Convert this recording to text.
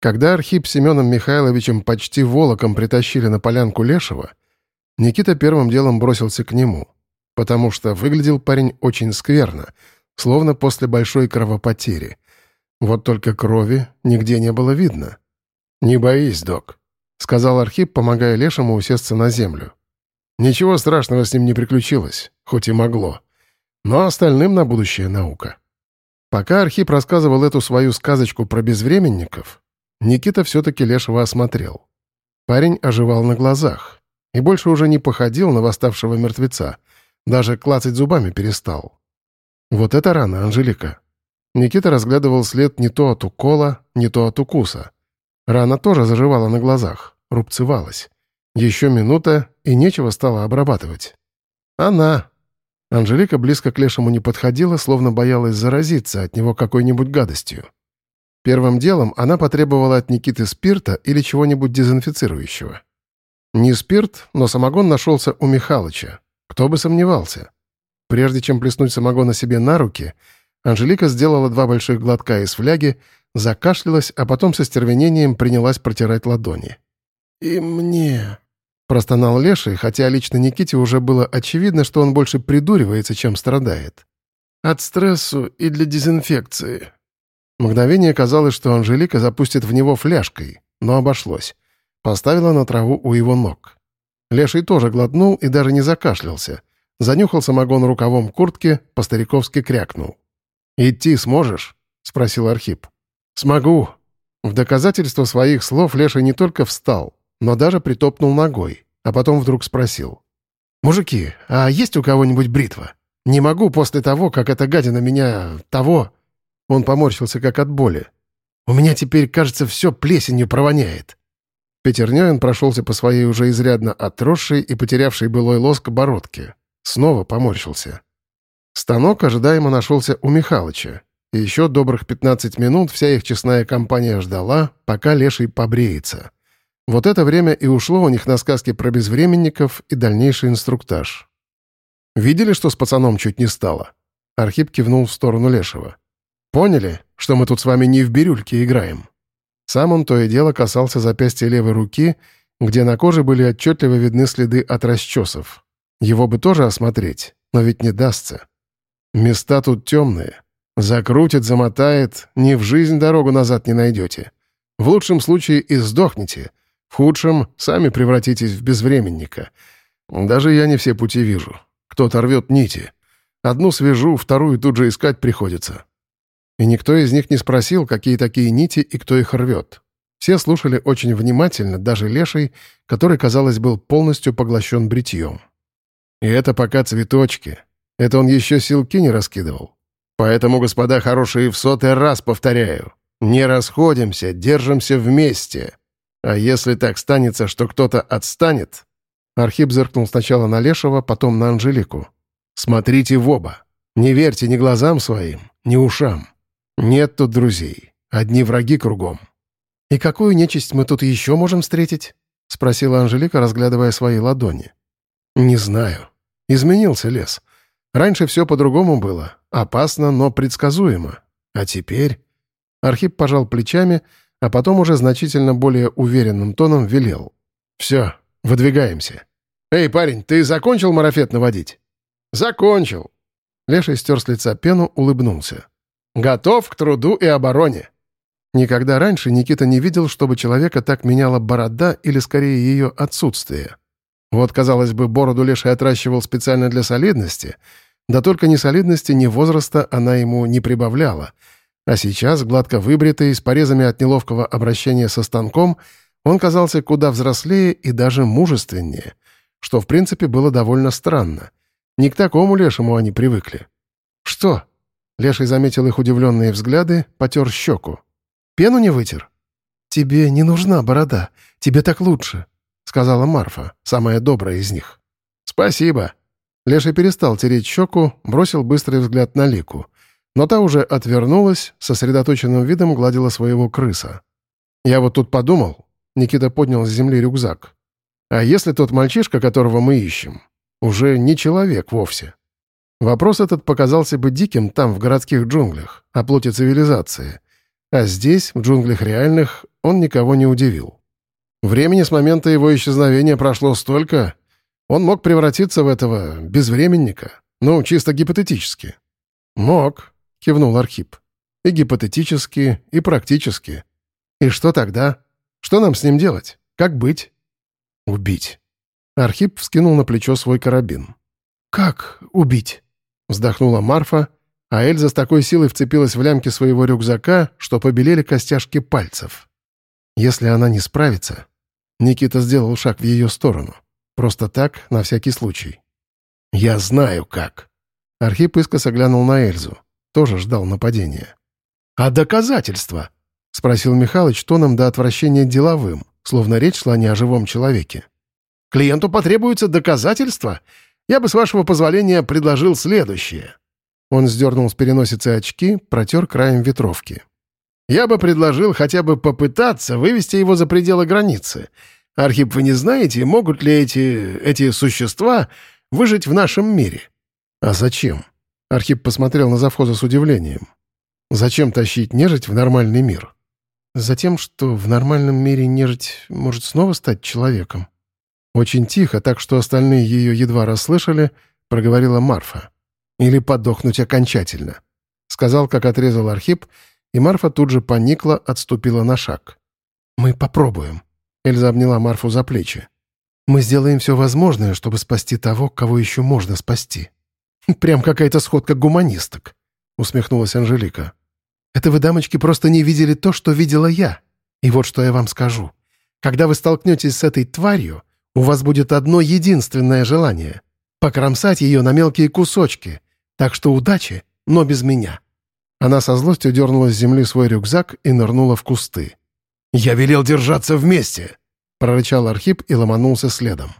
Когда Архип Семеном Михайловичем почти волоком притащили на полянку Лешего, Никита первым делом бросился к нему, потому что выглядел парень очень скверно, словно после большой кровопотери. Вот только крови нигде не было видно. «Не боись, док», — сказал Архип, помогая Лешему усесться на землю. «Ничего страшного с ним не приключилось, хоть и могло. Но остальным на будущее наука». Пока Архип рассказывал эту свою сказочку про безвременников, Никита все-таки Лешего осмотрел. Парень оживал на глазах и больше уже не походил на восставшего мертвеца, даже клацать зубами перестал. Вот это рана, Анжелика. Никита разглядывал след не то от укола, не то от укуса. Рана тоже заживала на глазах, рубцевалась. Еще минута, и нечего стало обрабатывать. Она. Анжелика близко к Лешему не подходила, словно боялась заразиться от него какой-нибудь гадостью. Первым делом она потребовала от Никиты спирта или чего-нибудь дезинфицирующего. Не спирт, но самогон нашелся у Михалыча. Кто бы сомневался. Прежде чем плеснуть самогона себе на руки, Анжелика сделала два больших глотка из фляги, закашлялась, а потом со стервенением принялась протирать ладони. «И мне...» — простонал Леший, хотя лично Никите уже было очевидно, что он больше придуривается, чем страдает. «От стрессу и для дезинфекции», Мгновение казалось, что Анжелика запустит в него фляжкой, но обошлось. Поставила на траву у его ног. Леший тоже глотнул и даже не закашлялся. Занюхал самогон рукавом куртки, по-стариковски крякнул. «Идти сможешь?» — спросил Архип. «Смогу». В доказательство своих слов Леший не только встал, но даже притопнул ногой, а потом вдруг спросил. «Мужики, а есть у кого-нибудь бритва? Не могу после того, как эта гадина меня... того...» Он поморщился как от боли. «У меня теперь, кажется, все плесенью провоняет». Петернёин прошелся по своей уже изрядно отросшей и потерявшей былой лоск бородке. Снова поморщился. Станок ожидаемо нашелся у Михалыча. И еще добрых 15 минут вся их честная компания ждала, пока Леший побреется. Вот это время и ушло у них на сказки про безвременников и дальнейший инструктаж. «Видели, что с пацаном чуть не стало?» Архип кивнул в сторону Лешего. Поняли, что мы тут с вами не в бирюльке играем?» Сам он то и дело касался запястья левой руки, где на коже были отчетливо видны следы от расчесов. Его бы тоже осмотреть, но ведь не дастся. Места тут темные. Закрутит, замотает, ни в жизнь дорогу назад не найдете. В лучшем случае и сдохнете, в худшем сами превратитесь в безвременника. Даже я не все пути вижу. Кто-то рвет нити. Одну свяжу, вторую тут же искать приходится. И никто из них не спросил, какие такие нити и кто их рвет. Все слушали очень внимательно, даже Леший, который, казалось, был полностью поглощен бритьем. И это пока цветочки. Это он еще силки не раскидывал. Поэтому, господа хорошие, в сотый раз повторяю. Не расходимся, держимся вместе. А если так станется, что кто-то отстанет... Архип зыркнул сначала на Лешего, потом на Анжелику. «Смотрите в оба. Не верьте ни глазам своим, ни ушам. «Нет тут друзей. Одни враги кругом». «И какую нечисть мы тут еще можем встретить?» — спросила Анжелика, разглядывая свои ладони. «Не знаю. Изменился лес. Раньше все по-другому было. Опасно, но предсказуемо. А теперь...» Архип пожал плечами, а потом уже значительно более уверенным тоном велел. «Все, выдвигаемся». «Эй, парень, ты закончил марафет наводить?» «Закончил». Леший стер с лица пену, улыбнулся. Готов к труду и обороне». Никогда раньше Никита не видел, чтобы человека так меняла борода или, скорее, ее отсутствие. Вот, казалось бы, бороду Леший отращивал специально для солидности, да только ни солидности, ни возраста она ему не прибавляла. А сейчас, гладко выбритый, с порезами от неловкого обращения со станком, он казался куда взрослее и даже мужественнее, что, в принципе, было довольно странно. Не к такому Лешему они привыкли. «Что?» Леший заметил их удивленные взгляды, потер щеку. «Пену не вытер?» «Тебе не нужна борода. Тебе так лучше», — сказала Марфа, самая добрая из них. «Спасибо». Леший перестал тереть щеку, бросил быстрый взгляд на Лику. Но та уже отвернулась, сосредоточенным видом гладила своего крыса. «Я вот тут подумал», — Никита поднял с земли рюкзак. «А если тот мальчишка, которого мы ищем, уже не человек вовсе?» Вопрос этот показался бы диким там, в городских джунглях, о плоти цивилизации. А здесь, в джунглях реальных, он никого не удивил. Времени с момента его исчезновения прошло столько, он мог превратиться в этого безвременника, ну, чисто гипотетически. «Мог», — кивнул Архип. «И гипотетически, и практически. И что тогда? Что нам с ним делать? Как быть?» «Убить». Архип вскинул на плечо свой карабин. «Как убить?» — вздохнула Марфа, а Эльза с такой силой вцепилась в лямки своего рюкзака, что побелели костяшки пальцев. Если она не справится... Никита сделал шаг в ее сторону. Просто так, на всякий случай. «Я знаю, как». Архип искоса глянул на Эльзу. Тоже ждал нападения. «А доказательства?» — спросил Михалыч тоном до отвращения деловым, словно речь шла не о живом человеке. «Клиенту потребуются доказательства? Я бы, с вашего позволения, предложил следующее». Он сдернул с переносицы очки, протер краем ветровки. «Я бы предложил хотя бы попытаться вывести его за пределы границы. Архип, вы не знаете, могут ли эти... эти существа выжить в нашем мире?» «А зачем?» Архип посмотрел на завхоза с удивлением. «Зачем тащить нежить в нормальный мир?» «Затем, что в нормальном мире нежить может снова стать человеком». Очень тихо, так что остальные ее едва расслышали, проговорила Марфа. «Или подохнуть окончательно», — сказал, как отрезал Архип, и Марфа тут же поникла, отступила на шаг. «Мы попробуем», — Эльза обняла Марфу за плечи. «Мы сделаем все возможное, чтобы спасти того, кого еще можно спасти». «Прям какая-то сходка гуманисток», — усмехнулась Анжелика. «Это вы, дамочки, просто не видели то, что видела я. И вот что я вам скажу. Когда вы столкнетесь с этой тварью, у вас будет одно единственное желание — покромсать ее на мелкие кусочки, так что удачи, но без меня». Она со злостью дернула с земли свой рюкзак и нырнула в кусты. «Я велел держаться вместе!» — прорычал Архип и ломанулся следом.